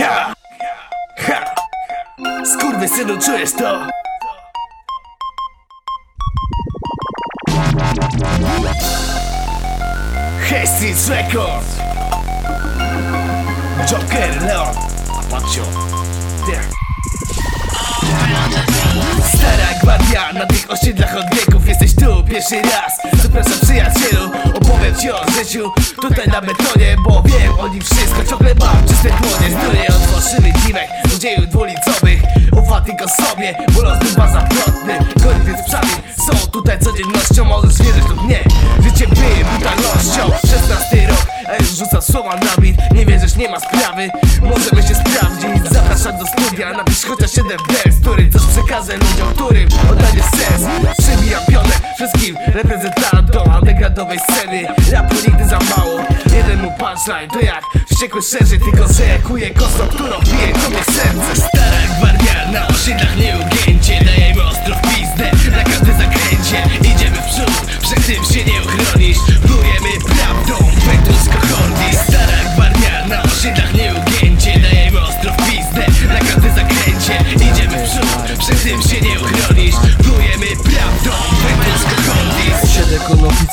Ha! Ha! Skurwysynu, czujesz to? Hastings Records Joker, Leon Apacio yeah. Stara gwardia na tych osiedlach od wieków Jesteś tu pierwszy raz Zapraszam przyjacielu Opowiem ci o życiu Tutaj na betonie Bo wiem o nim wszystko Ciągle mam czyste dłonie Zdroje od fałszywych dziwek Złodziejów dwulicowych. Ufa tylko sobie Bo los był zaplotny Goni więc przami Są tutaj codziennością. Możesz wierzyć lub nie Życie byje brutalnością. 16 rok A już rzucam słowa na bit Nie wierzysz, nie ma sprawy Możemy się sprawdzić. Zapraszam do studia Napisz chociaż jeden wers Który coś przekażę ludziom Którym oddaje sens. Przybijam pionę Wszystkim reprezentantom Undergroundowej sceny. Rapu nigdy punchline To jak? Wściekły szerzy Tylko że kuje kosą Którą bije tobie serce. Stara gwardia Na osiedlach Dajemy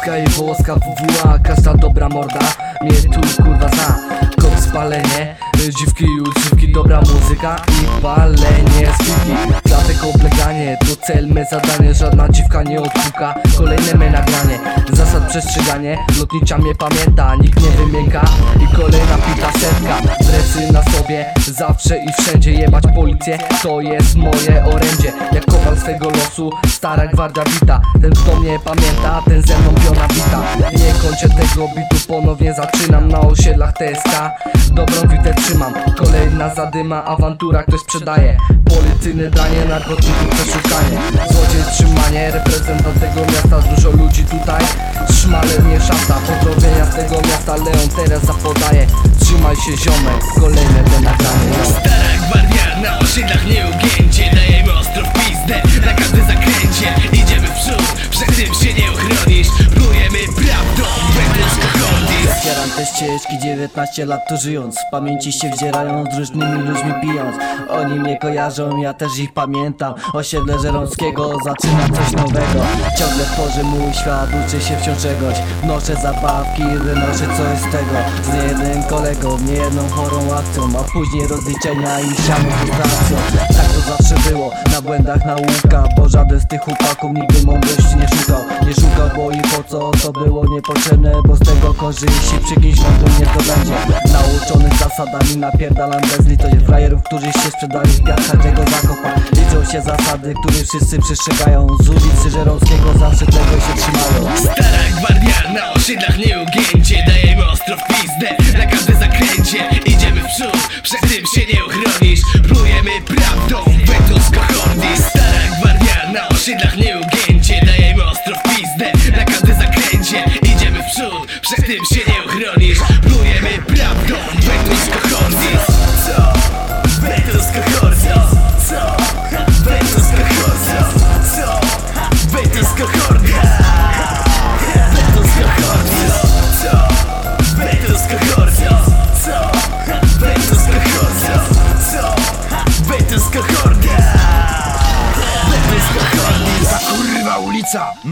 Konopicka i Wołoska WWA Każda dobra morda. Mnie tu kurwa zna Kop spalenie, dziwki i uczywki Dobra muzyka i palenie klatek To cel, me zadanie, żadna dziwka nie odpuka Kolejne me nagranie, zasad przestrzeganie. Lotnicza mnie pamięta, nikt nie wymięka. I kolejna pita setka Dresy na sobie, zawsze i wszędzie Jebać policję, to jest moje orędzie. Jak kowal swego losu, stara gwardia wita. Ten kto mnie pamięta, ten ze mną piona wita. Nie kończę tego bitu, ponownie zaczynam Na osiedlach TSK, dobrą witę trzymam. Kolejna zadyma, awantura ktoś sprzedaje. Policyjne danie, narkotyków przeszukanie Złodziej trzymanie, reprezentant tego miasta. Dużo ludzi tutaj, szmale mnie szata Pozdrowienia z tego miasta, Leon teraz zapodaje. Trzymaj się ziomek, kolejne te nagranie Stara gwardia na osiedlach nieugięcie. Dajemy ostro w pizdę na każdy zakręcie. Idziemy te ścieżki 19 lat tu żyjąc W pamięci się wdzierają z różnymi ludźmi pijąc. Oni mnie kojarzą, ja też ich pamiętam. Osiedle Żeromskiego zaczyna coś nowego. Ciągle tworzy mój świat, uczę się wciąż czegoś. Wnoszę zabawki, wynoszę coś z tego. Z niejednym kolegą, niejedną chorą akcją A później rozliczenia i siano frustracją Tak to zawsze było, na błędach nauka Bo żaden z tych chłopaków nigdy mądrości nie szukał I po co to było niepotrzebne? Bo z tego korzyści przy kimś nie to będzie Nauczony zasadami napierdalam bez litości Frajerów, którzy się sprzedali w piach każdego zakopa. Liczą się zasady, które wszyscy przestrzegają. Z ulicy Żeromskiego zawsze tego się trzymają. Stara gwardia na osiedlach nieugięcie Dajemy ostro w pizdę na każdy zakręcie. Idziemy w przód, przed tym się nie uchronisz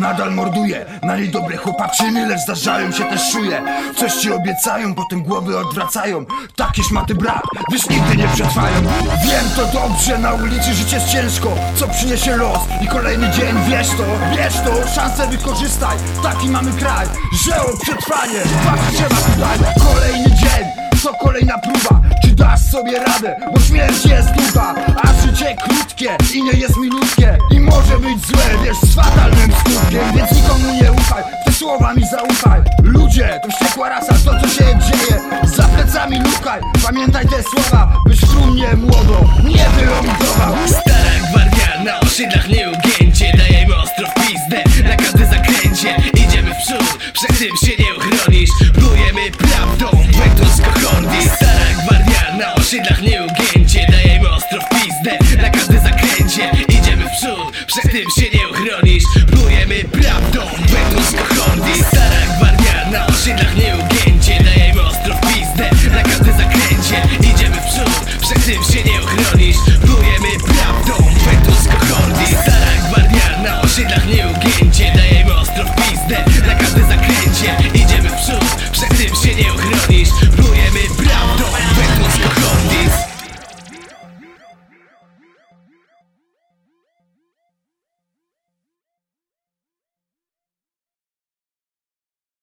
nadal morduje. Na niej dobre chłopaczyny, lecz zdarzają się też szuje. Coś ci obiecają, potem głowy odwracają. Takie szmaty brak, wiesz nigdy nie przetrwają. Wiem to dobrze, na ulicy życie jest ciężko. Co przyniesie los i kolejny dzień, wiesz to, wiesz to. Szansę wykorzystaj, taki mamy kraj Że o przetrwanie, walczyć trzeba tutaj Kolejny dzień, to kolejna próba dasz sobie radę, bo śmierć jest długa A życie krótkie i nie jest milutkie I może być złe, wiesz, z fatalnym skutkiem Więc nikomu nie ufaj, te słowa mi zaufaj. Ludzie, to wściekła rasa, to co się dzieje Za plecami lukaj, pamiętaj te słowa Byś w trumnie młodo nie wylądował Stara gwardia na osiedlach nieugięcie na osiedlach nieugięcie Dajemy ostro w pizdę na każdy zakręcie. Idziemy w przód, przed tym się nie uchronisz. Plujemy prawdą, Ventus Cohordi Stara gwardia na osiedlach nieugięcie